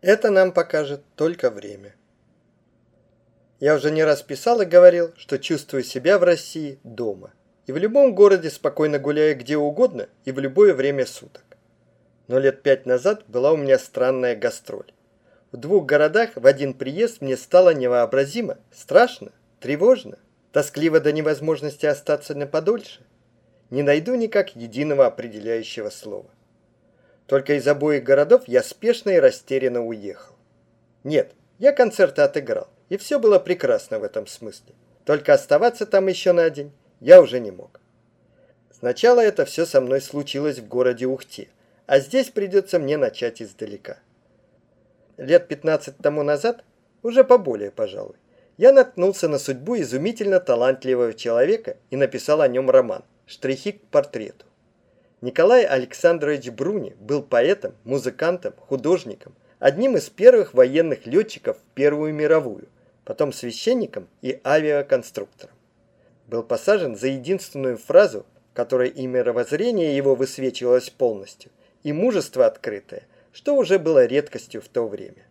Это нам покажет только время. Я уже не раз писал и говорил, что чувствую себя в России дома. И в любом городе спокойно гуляю где угодно и в любое время суток. Но лет пять назад была у меня странная гастроль. В двух городах в один приезд мне стало невообразимо, страшно, тревожно, тоскливо до невозможности остаться на подольше. Не найду никак единого определяющего слова. Только из обоих городов я спешно и растерянно уехал. Нет, я концерты отыграл, и все было прекрасно в этом смысле. Только оставаться там еще на день я уже не мог. Сначала это все со мной случилось в городе Ухте, а здесь придется мне начать издалека. Лет 15 тому назад, уже поболее, пожалуй, я наткнулся на судьбу изумительно талантливого человека и написал о нем роман «Штрихи к портрету». Николай Александрович Бруни был поэтом, музыкантом, художником, одним из первых военных летчиков в Первую мировую, потом священником и авиаконструктором. Был посажен за единственную фразу, которой и мировоззрение его высвечивалось полностью, и мужество открытое, что уже было редкостью в то время.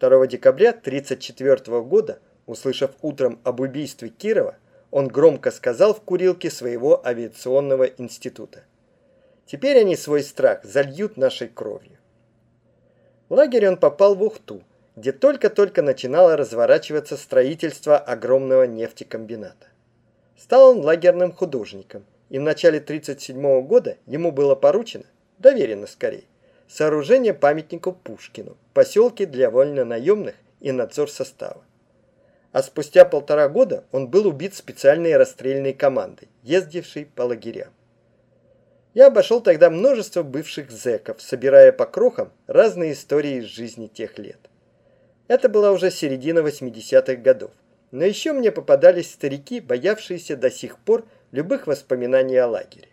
2 декабря 1934 года, услышав утром об убийстве Кирова, он громко сказал в курилке своего авиационного института. Теперь они свой страх зальют нашей кровью. В лагерь он попал в Ухту, где только-только начинало разворачиваться строительство огромного нефтекомбината. Стал он лагерным художником, и в начале 1937 года ему было поручено, доверено скорее, сооружение памятника Пушкину в поселке для вольнонаемных и надзор состава. А спустя полтора года он был убит специальной расстрельной командой, ездившей по лагерям. Я обошел тогда множество бывших зэков, собирая по крохам разные истории из жизни тех лет. Это была уже середина 80-х годов. Но еще мне попадались старики, боявшиеся до сих пор любых воспоминаний о лагере.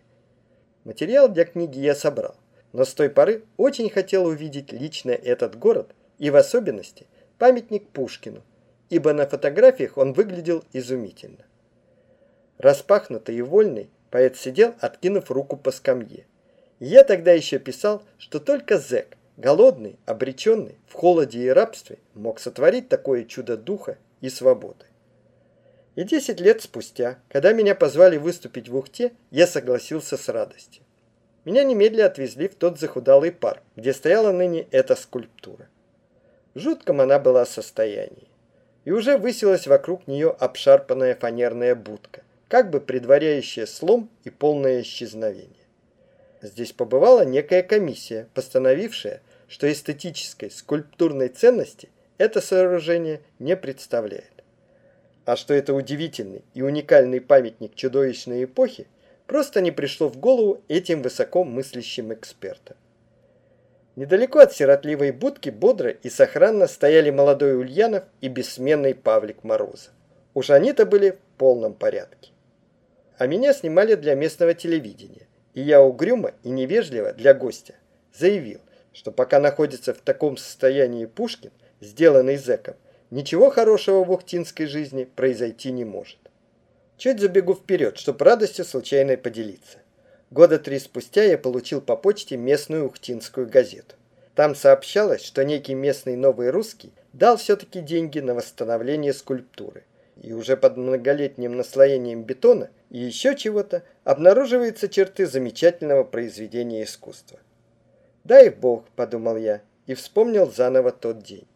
Материал для книги я собрал, но с той поры очень хотел увидеть лично этот город и в особенности памятник Пушкину, ибо на фотографиях он выглядел изумительно. Распахнутый и вольный, Поэт сидел, откинув руку по скамье. я тогда еще писал, что только зэк, голодный, обреченный, в холоде и рабстве, мог сотворить такое чудо духа и свободы. И десять лет спустя, когда меня позвали выступить в Ухте, я согласился с радостью. Меня немедленно отвезли в тот захудалый парк, где стояла ныне эта скульптура. В жутком она была состоянии. И уже высилась вокруг нее обшарпанная фанерная будка, как бы предваряющая слом и полное исчезновение. Здесь побывала некая комиссия, постановившая, что эстетической скульптурной ценности это сооружение не представляет. А что это удивительный и уникальный памятник чудовищной эпохи, просто не пришло в голову этим высоко мыслящим экспертам. Недалеко от сиротливой будки бодро и сохранно стояли молодой Ульянов и бессменный Павлик Морозов. Уж они-то были в полном порядке а меня снимали для местного телевидения. И я угрюмо и невежливо для гостя заявил, что пока находится в таком состоянии Пушкин, сделанный зэком, ничего хорошего в ухтинской жизни произойти не может. Чуть забегу вперед, чтобы радостью случайной поделиться. Года три спустя я получил по почте местную ухтинскую газету. Там сообщалось, что некий местный новый русский дал все-таки деньги на восстановление скульптуры. И уже под многолетним наслоением бетона и еще чего-то, обнаруживаются черты замечательного произведения искусства. «Дай Бог», — подумал я, и вспомнил заново тот день.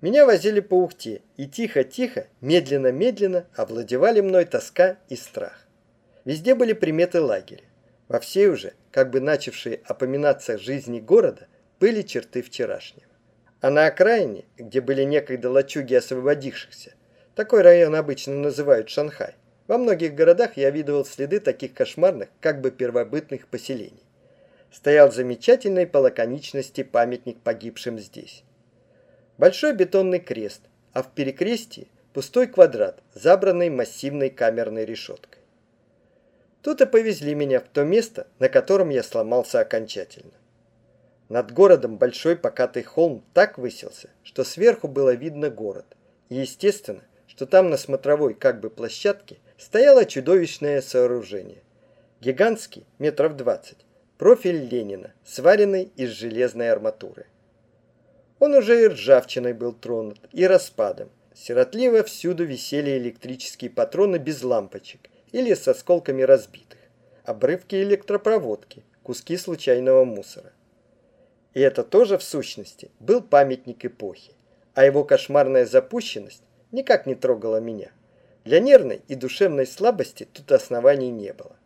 Меня возили по Ухте, и тихо-тихо, медленно-медленно овладевали мной тоска и страх. Везде были приметы лагеря. Во всей уже, как бы начавшие опоминаться жизни города, были черты вчерашнего. А на окраине, где были некогда лачуги освободившихся, такой район обычно называют Шанхай, во многих городах я видывал следы таких кошмарных, как бы первобытных поселений. Стоял замечательный по лаконичности памятник погибшим здесь. Большой бетонный крест, а в перекрестии пустой квадрат, забранный массивной камерной решеткой. Тут и повезли меня в то место, на котором я сломался окончательно. Над городом большой покатый холм так высился, что сверху было видно город. И естественно, что там на смотровой как бы площадке стояло чудовищное сооружение. Гигантский, метров двадцать, профиль Ленина, сваренный из железной арматуры. Он уже и ржавчиной был тронут, и распадом. Сиротливо всюду висели электрические патроны без лампочек или с осколками разбитых, обрывки электропроводки, куски случайного мусора. И это тоже, в сущности, был памятник эпохи, а его кошмарная запущенность никак не трогала меня. Для нервной и душевной слабости тут оснований не было.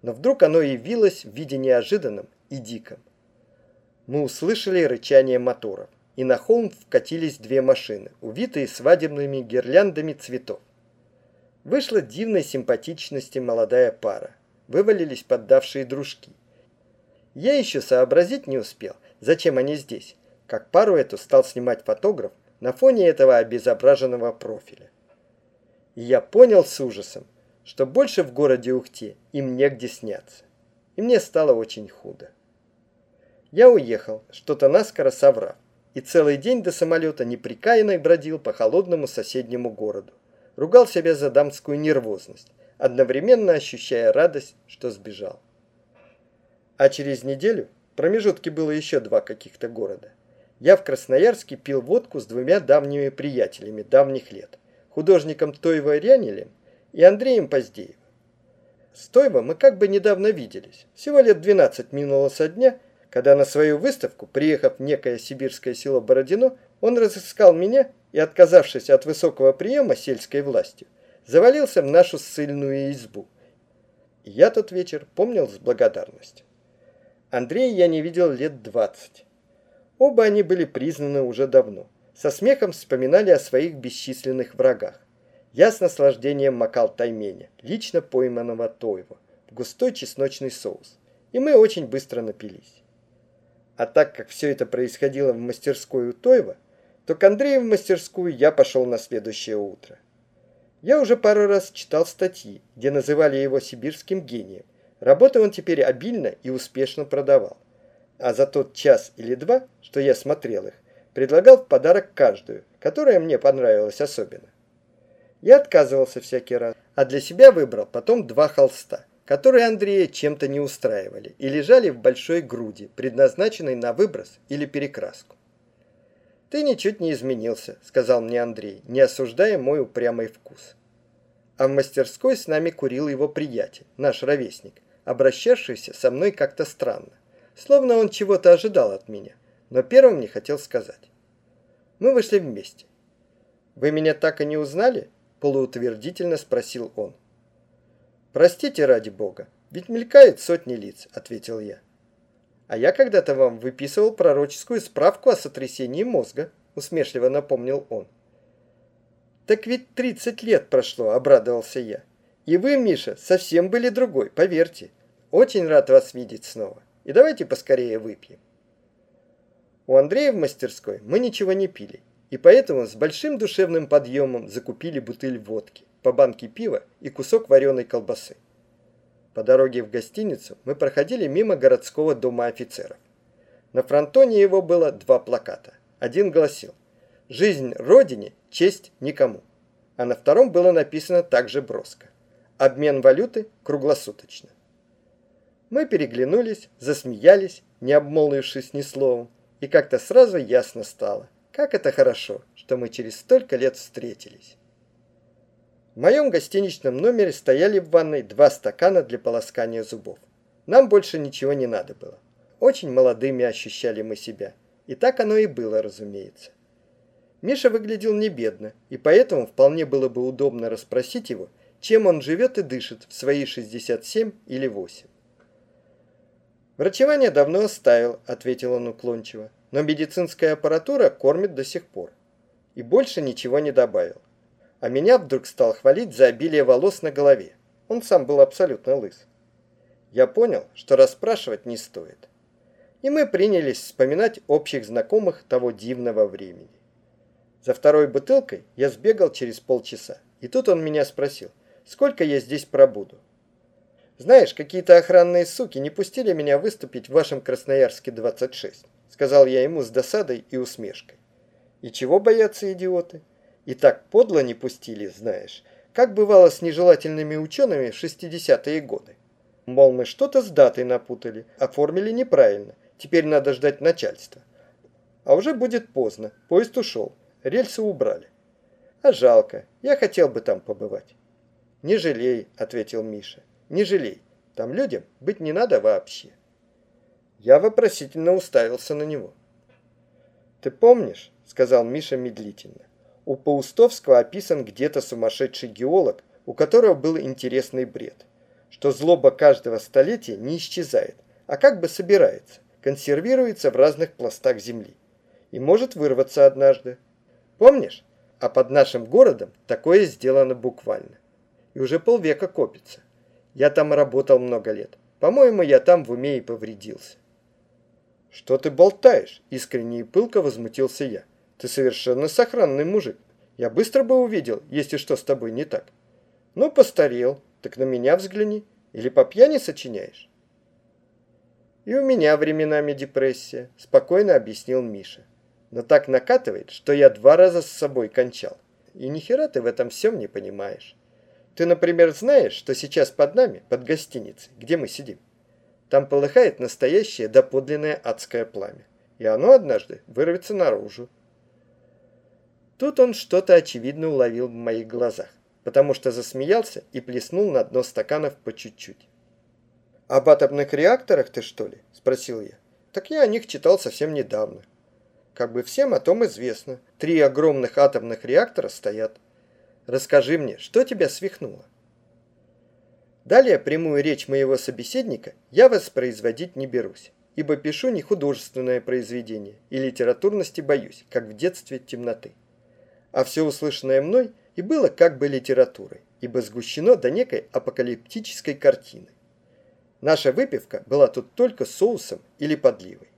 Но вдруг оно явилось в виде неожиданном и диком. Мы услышали рычание моторов, и на холм вкатились две машины, увитые свадебными гирляндами цветов. Вышла дивной симпатичности молодая пара. Вывалились поддавшие дружки. Я еще сообразить не успел, зачем они здесь, как пару эту стал снимать фотограф на фоне этого обезображенного профиля. И я понял с ужасом, что больше в городе Ухте им негде сняться. И мне стало очень худо. Я уехал, что-то наскоро соврав, и целый день до самолета неприкаянно бродил по холодному соседнему городу. Ругал себя за дамскую нервозность, одновременно ощущая радость, что сбежал. А через неделю, промежутки было еще два каких-то города, я в Красноярске пил водку с двумя давними приятелями давних лет, художником Тойва Рянилем и Андреем Поздеевым. С Тойва мы как бы недавно виделись, всего лет 12 минуло со дня, когда на свою выставку, приехав в некое сибирское село Бородино, он разыскал меня и, отказавшись от высокого приема сельской властью, завалился в нашу ссыльную избу. И я тот вечер помнил с благодарностью. Андрея я не видел лет двадцать. Оба они были признаны уже давно. Со смехом вспоминали о своих бесчисленных врагах. Я с наслаждением макал тайменя, лично пойманного Тойва, в густой чесночный соус. И мы очень быстро напились. А так как все это происходило в мастерской у Тойва, то к Андрею в мастерскую я пошел на следующее утро. Я уже пару раз читал статьи, где называли его сибирским гением. Работы он теперь обильно и успешно продавал. А за тот час или два, что я смотрел их, предлагал в подарок каждую, которая мне понравилась особенно. Я отказывался всякий раз, а для себя выбрал потом два холста – которые Андрея чем-то не устраивали и лежали в большой груди, предназначенной на выброс или перекраску. «Ты ничуть не изменился», — сказал мне Андрей, не осуждая мой упрямый вкус. А в мастерской с нами курил его приятель, наш ровесник, обращавшийся со мной как-то странно, словно он чего-то ожидал от меня, но первым не хотел сказать. Мы вышли вместе. «Вы меня так и не узнали?» – полуутвердительно спросил он. «Простите ради бога, ведь мелькает сотни лиц», — ответил я. «А я когда-то вам выписывал пророческую справку о сотрясении мозга», — усмешливо напомнил он. «Так ведь тридцать лет прошло», — обрадовался я. «И вы, Миша, совсем были другой, поверьте. Очень рад вас видеть снова. И давайте поскорее выпьем». У Андрея в мастерской мы ничего не пили, и поэтому с большим душевным подъемом закупили бутыль водки по банке пива и кусок вареной колбасы. По дороге в гостиницу мы проходили мимо городского дома офицеров. На фронтоне его было два плаката. Один гласил «Жизнь Родине, честь никому». А на втором было написано также броско «Обмен валюты круглосуточно». Мы переглянулись, засмеялись, не обмолвившись ни словом, и как-то сразу ясно стало, как это хорошо, что мы через столько лет встретились. В моем гостиничном номере стояли в ванной два стакана для полоскания зубов. Нам больше ничего не надо было. Очень молодыми ощущали мы себя. И так оно и было, разумеется. Миша выглядел не бедно, и поэтому вполне было бы удобно расспросить его, чем он живет и дышит в свои 67 или 8. «Врачевание давно оставил», — ответил он уклончиво, «но медицинская аппаратура кормит до сих пор». И больше ничего не добавил а меня вдруг стал хвалить за обилие волос на голове. Он сам был абсолютно лыс. Я понял, что расспрашивать не стоит. И мы принялись вспоминать общих знакомых того дивного времени. За второй бутылкой я сбегал через полчаса, и тут он меня спросил, сколько я здесь пробуду. «Знаешь, какие-то охранные суки не пустили меня выступить в вашем Красноярске 26», сказал я ему с досадой и усмешкой. «И чего боятся идиоты? И так подло не пустили, знаешь, как бывало с нежелательными учеными в 60-е годы. Мол, мы что-то с датой напутали, оформили неправильно, теперь надо ждать начальства. А уже будет поздно, поезд ушел, рельсы убрали. А жалко, я хотел бы там побывать. Не жалей, ответил Миша, не жалей, там людям быть не надо вообще. Я вопросительно уставился на него. «Ты помнишь, — сказал Миша медлительно, — у Паустовского описан где-то сумасшедший геолог, у которого был интересный бред, что злоба каждого столетия не исчезает, а как бы собирается, консервируется в разных пластах земли и может вырваться однажды. Помнишь? А под нашим городом такое сделано буквально. И уже полвека копится. Я там работал много лет. По-моему, я там в уме и повредился. «Что ты болтаешь?» – искренне и пылко возмутился я. «Ты совершенно сохранный мужик. Я быстро бы увидел, если что с тобой не так. Ну, постарел, так на меня взгляни. Или по пьяни сочиняешь?» «И у меня временами депрессия», – спокойно объяснил Миша. «Но так накатывает, что я два раза с собой кончал. И ни ты в этом всем не понимаешь. Ты, например, знаешь, что сейчас под нами, под гостиницей, где мы сидим, там полыхает настоящее доподлинное адское пламя. И оно однажды вырвется наружу. Тут он что-то очевидно уловил в моих глазах, потому что засмеялся и плеснул на дно стаканов по чуть-чуть. «Об атомных реакторах ты что ли?» – спросил я. «Так я о них читал совсем недавно. Как бы всем о том известно. Три огромных атомных реактора стоят. Расскажи мне, что тебя свихнуло?» Далее прямую речь моего собеседника я воспроизводить не берусь, ибо пишу не художественное произведение и литературности боюсь, как в детстве темноты. А все услышанное мной и было как бы литературой, ибо сгущено до некой апокалиптической картины. Наша выпивка была тут только соусом или подливой.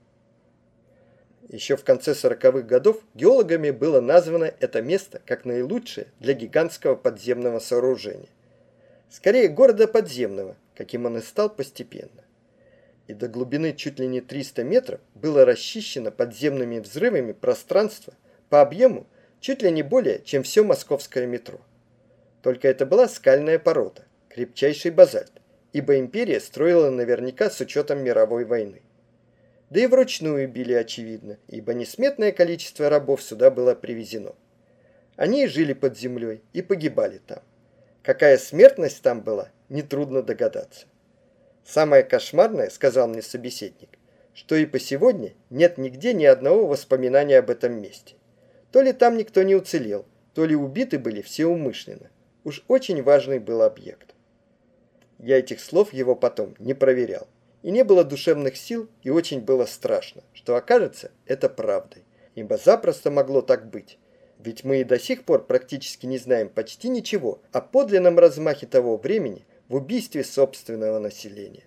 Еще в конце 40-х годов геологами было названо это место как наилучшее для гигантского подземного сооружения скорее города подземного, каким он и стал постепенно. И до глубины чуть ли не 300 метров было расчищено подземными взрывами пространство по объему чуть ли не более, чем все московское метро. Только это была скальная порода, крепчайший базальт, ибо империя строила наверняка с учетом мировой войны. Да и вручную били очевидно, ибо несметное количество рабов сюда было привезено. Они жили под землей и погибали там. Какая смертность там была, нетрудно догадаться. Самое кошмарное, сказал мне собеседник, что и по сегодня нет нигде ни одного воспоминания об этом месте. То ли там никто не уцелел, то ли убиты были все умышленно. Уж очень важный был объект. Я этих слов его потом не проверял. И не было душевных сил, и очень было страшно, что окажется это правдой. Ибо запросто могло так быть, ведь мы и до сих пор практически не знаем почти ничего о подлинном размахе того времени в убийстве собственного населения.